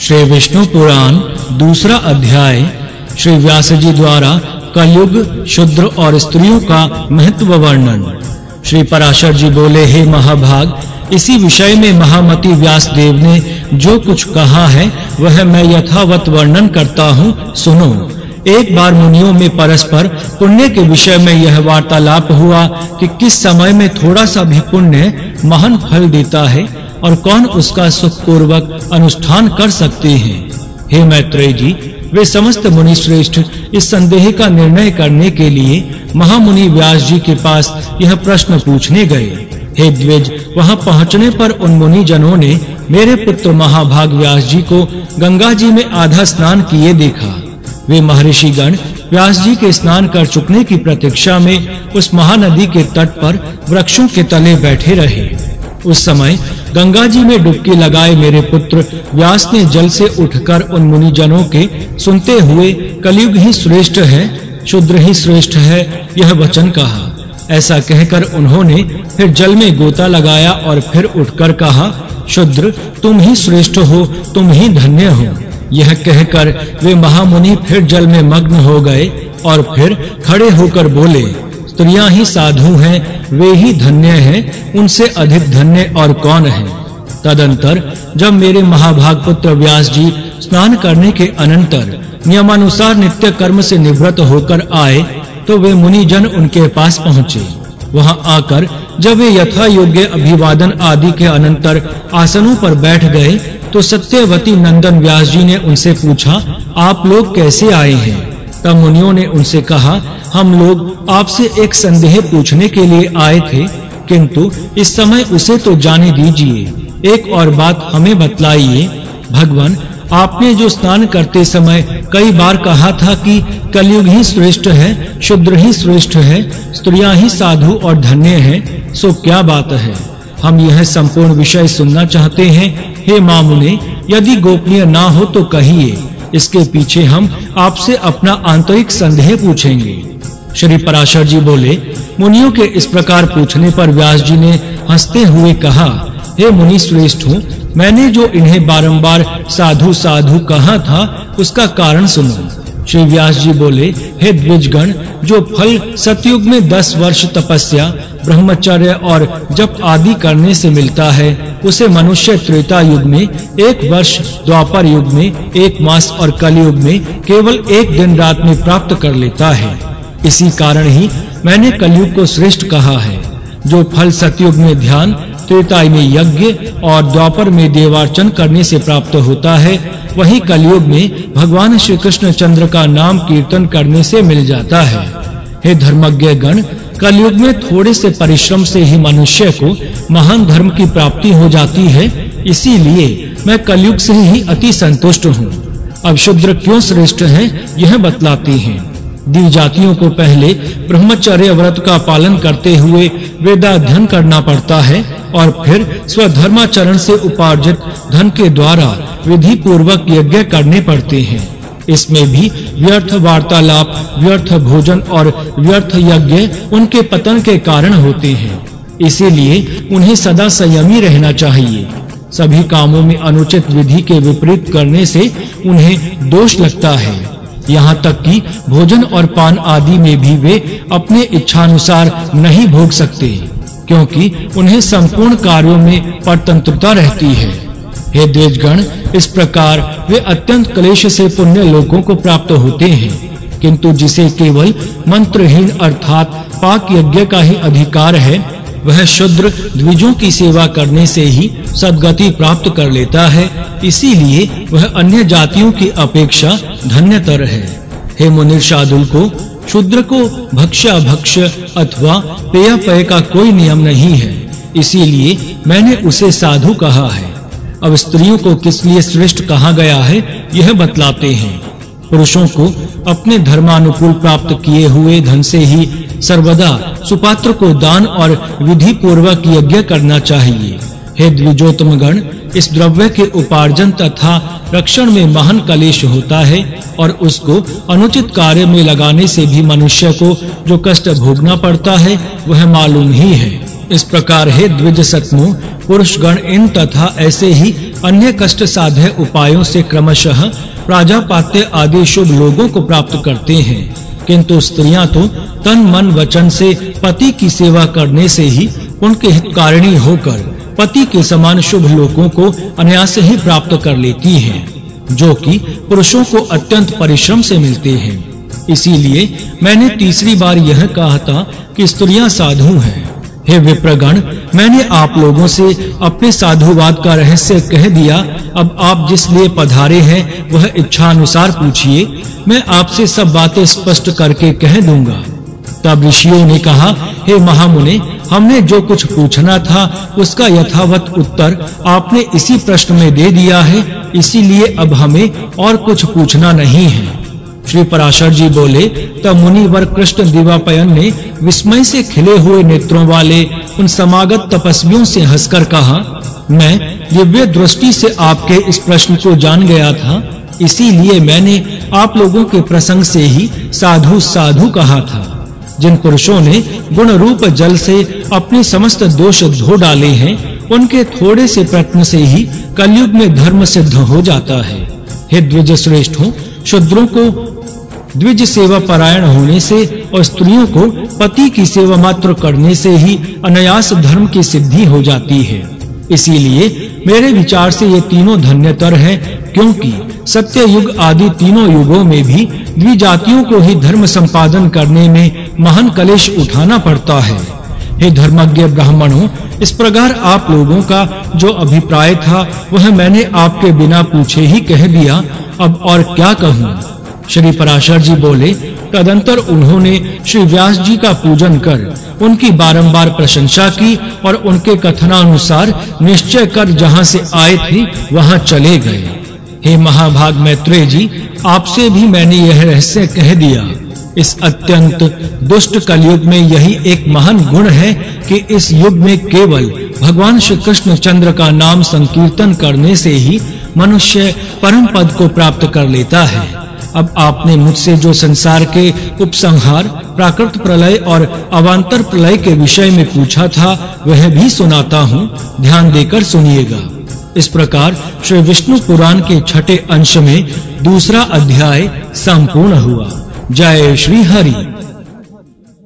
श्री विष्णु पुराण, दूसरा अध्याय, श्री व्यास जी द्वारा कलयुग, शूद्र और स्त्रियों का महत्व वर्णन। श्री पराशर जी बोले, हे महाभाग, इसी विषय में महामति व्यास देव ने जो कुछ कहा है, वह मैं यथावत वर्णन करता हूँ, सुनो। एक बार मुनियों में परस्पर पुण्य के विषय में यह वार्तालाप हुआ कि किस समय में थोड़ा सा भी पुण्य महान फल देता है और कौन उसका सुखपूर्वक अनुष्ठान कर सकते हैं? हे मैत्रेय जी, वे समस्त मुनि श्रेष्ठ इस संदेह का निर्णय करने के लिए महामुनि व्यास जी के पास यह प्रश्न पूछने गए। हे द्विज, वहाँ पहुँचने पर उन मुनि जनों ने मेरे पुत्र महाभाग व्यास जी को गंगा जी में आधा स्नान किए देखा। वे महर्षि गण व्यास जी के स्नान कर चुकने की प्रतीक्षा में उस महानदी के तट पर वृक्षों के तले बैठे रहे। उस समय गंगा जी में डुबकी लगाए मेरे पुत्र व्यास ने जल से उठकर उन मुनि जनों के सुनते हुए, कलयुग ही श्रेष्ठ है शूद्र ही श्रेष्ठ है, यह वचन कहा। ऐसा कहकर उन्होंने फिर जल में गोता लगाया और फिर उठकर कहा शूद्र तुम ही श्रेष्ठ हो, तुम ही धन्य हो। यह कहकर वे महामुनि फिर जल में मग्न हो गए और फिर खड़े होकर बोले स्त्रियाँ ही साधु हैं, वे ही धन्य हैं, उनसे अधिक धन्य और कौन है? तदंतर जब मेरे महाभाग पुत्र व्यास जी स्नान करने के अनंतर नियमानुसार नित्य कर्म से निवृत्त होकर आए तो वे मुनि जन उनके पास पहुँचे। वहाँ आकर जब वे यथा योग्य अभिवादन आदि के अनंतर आसनों पर बैठ गए तो सत्यवती नंदन व्यास जी ने उनसे पूछा, आप लोग कैसे आए हैं? तब मुनियों ने उनसे कहा, हम लोग आपसे एक संदेह पूछने के लिए आए थे, किंतु इस समय उसे तो जाने दीजिए। एक और बात हमें बतलाइए, भगवान, आपने जो स्नान करते समय कई बार कहा था कि कलयुग ही श्रेष्ठ है, शुद्र ही श्रेष्ठ है, स्त्रियाँ ही साधु और धन्य हैं, सो क्या बात है? हम यह संपूर्ण विषय सुनना चाहते हैं। हे मामुने, यदि गोपनीय ना हो तो कहिए। इसके पीछे हम आपसे अपना आंतरिक संदेह पूछेंगे। श्री पराशर जी बोले, मुनियों के इस प्रकार पूछने पर व्यास जी ने हँसते हुए कहा, हे मुनि श्रेष्ठ हूँ, मैंने जो इन्हें बारंबार साधु साधु कहा था, उसका कारण सुनो। श्री व्यास जी बोले, हे द्विजगण जो फल सतयुग में दस वर्ष तपस्या, ब्रह्मचर्य और जप आदि करने से मिलता है, उसे मनुष्य त्रेता युग में, एक वर्ष द्वापर युग में, एक मास और कलयुग में, केवल एक दिन रात में प्राप्त कर लेता है। इसी कारण ही मैंने कलयुग को श्रेष्ठ कहा है। जो फल सतयुग में ध्यान त्रेता में यज्ञ और द्वापर में देवार्चन करने से प्राप्त होता है। वही कलयुग में भगवान श्री कृष्ण चंद्र का नाम कीर्तन करने से मिल जाता है। हे धर्मज्ञ गण, कलयुग में थोड़े से परिश्रम से ही मनुष्य को महान धर्म की प्राप्ति हो जाती है। इसीलिए मैं कलयुग से ही अति संतुष्ट हूँ। अब शूद्र क्यों श्रेष्ठ हैं, यह बतलाती हैं। दी जातियों को पहले ब्रह्मचर्य व्रत का पालन करते हुए वेदाध्ययन करना पड़ता है। और फिर स्वधर्माचरण से उपार्जित धन के द्वारा विधि पूर्वक यज्ञ करने पड़ते हैं। इसमें भी व्यर्थ वार्तालाप, व्यर्थ भोजन और व्यर्थ यज्ञ उनके पतन के कारण होते हैं। इसीलिए उन्हें सदा संयमी रहना चाहिए। सभी कामों में अनुचित विधि के विपरीत करने से उन्हें दोष लगता है। यहाँ तक कि भोजन और पान आदि में भी वे अपने इच्छानुसार नहीं भोग सकते। क्योंकि उन्हें संपूर्ण कार्यों में परतंत्रता रहती है। हे द्विजगण इस प्रकार वे अत्यंत क्लेश से पुण्य लोगों को प्राप्त होते हैं। किंतु जिसे केवल मंत्रहीन अर्थात पाक यज्ञ का ही अधिकार है, वह शुद्र द्विजों की सेवा करने से ही सदगति प्राप्त कर लेता है। इसीलिए वह अन्य जातियों की अपेक्षा धन्यतर है। हे मुनिर शादुल को शूद्र को भक्ष्य भक्ष्य अथवा पेय पेय का कोई नियम नहीं है। इसीलिए मैंने उसे साधु कहा है। अब स्त्रियों को किस लिए श्रेष्ठ कहा गया है, यह बतलाते हैं। पुरुषों को अपने धर्मानुकूल प्राप्त किए हुए धन से ही सर्वदा सुपात्र को दान और विधि पूर्वक यज्ञ करना चाहिए। हे द्विजोतम गण इस द्रव्य के उपार्जन तथा रक्षण में महान कलेश होता है और उसको अनुचित कार्य में लगाने से भी मनुष्य को जो कष्ट भोगना पड़ता है, वह मालूम ही है। इस प्रकार हे द्विज सत्मु, पुरुषगण इन तथा ऐसे ही अन्य कष्ट साध्य उपायों से क्रमशः प्राजापात्य आदि शुभ लोगों को प्राप्त करते हैं। किंतु स्त्रियाँ तो तन मन वचन से पति की सेवा करने से ही उनके हितकारिणी होकर पति के समान शुभ लोगों को अनायास ही प्राप्त कर लेती हैं, जो कि पुरुषों को अत्यंत परिश्रम से मिलते हैं। इसीलिए मैंने तीसरी बार यह कहा था कि स्त्रियाँ साधु हैं। हे विप्रगण, मैंने आप लोगों से अपने साधुवाद का रहस्य कह दिया। अब आप जिस लिए पधारे हैं, वह इच्छा अनुसार पूछिए। मैं आपसे सब बातें स्पष्ट करके कह दूँगा। तब ऋषियों ने कहा, हे महामुने हमने जो कुछ पूछना था, उसका यथावत उत्तर आपने इसी प्रश्न में दे दिया है, इसीलिए अब हमें और कुछ पूछना नहीं है। श्री पराशर जी बोले, तब मुनिवर कृष्ण दिवापयन ने विस्मय से खिले हुए नेत्रों वाले उन समागत तपस्वियों से हंसकर कहा, मैं दिव्य दृष्टि से आपके इस प्रश्न को जान गया था, इसीलिए मैंने आप लोगों के प्रसंग से ही साधु साधु कहा था। जिन पुरुषों ने गुण रूप जल से अपने समस्त दोष धो डाले हैं, उनके थोड़े से प्रयत्न से ही कलयुग में धर्म सिद्ध हो जाता है। हे द्विज श्रेष्ठों शूद्रों को द्विज सेवा परायण होने से और स्त्रियों को पति की सेवा मात्र करने से ही अनायास धर्म की सिद्धि हो जाती है। इसीलिए मेरे विचार से ये तीनों धन्यतर हैं, क्योंकि सत्य युग आदि तीनों युगों में भी द्विजातियों को ही धर्म संपादन करने में महान कलेश उठाना पड़ता है। हे धर्मज्ञ ब्राह्मणों, इस प्रकार आप लोगों का जो अभिप्राय था, वह मैंने आपके बिना पूछे ही कह दिया। अब और क्या कहूँ? श्री पराशर जी बोले, तदंतर उन्होंने श्री व्यास जी का पूजन कर, उनकी बारंबार प्रशंसा की और उनके कथनानुसार निश्चय कर जहाँ से आए थे, वहाँ चले गए। हे महाभाग मैत्रेय जी, आपसे भी मैंने यह रहस्य कह दिया। इस अत्यंत दुष्ट कलयुग में यही एक महान गुण है कि इस युग में केवल भगवान श्री कृष्ण चंद्र का नाम संकीर्तन करने से ही मनुष्य परम पद को प्राप्त कर लेता है। अब आपने मुझसे जो संसार के उपसंहार, प्राकृत प्रलय और अवांतर प्रलय के विषय में पूछा था, वह भी सुनाता हूँ। ध्यान देकर सुनिएगा। इस प्रकार श्री विष्णु पुराण के छठे अंश में दूसरा अध्याय संपूर्ण हुआ। जय श्री हरि।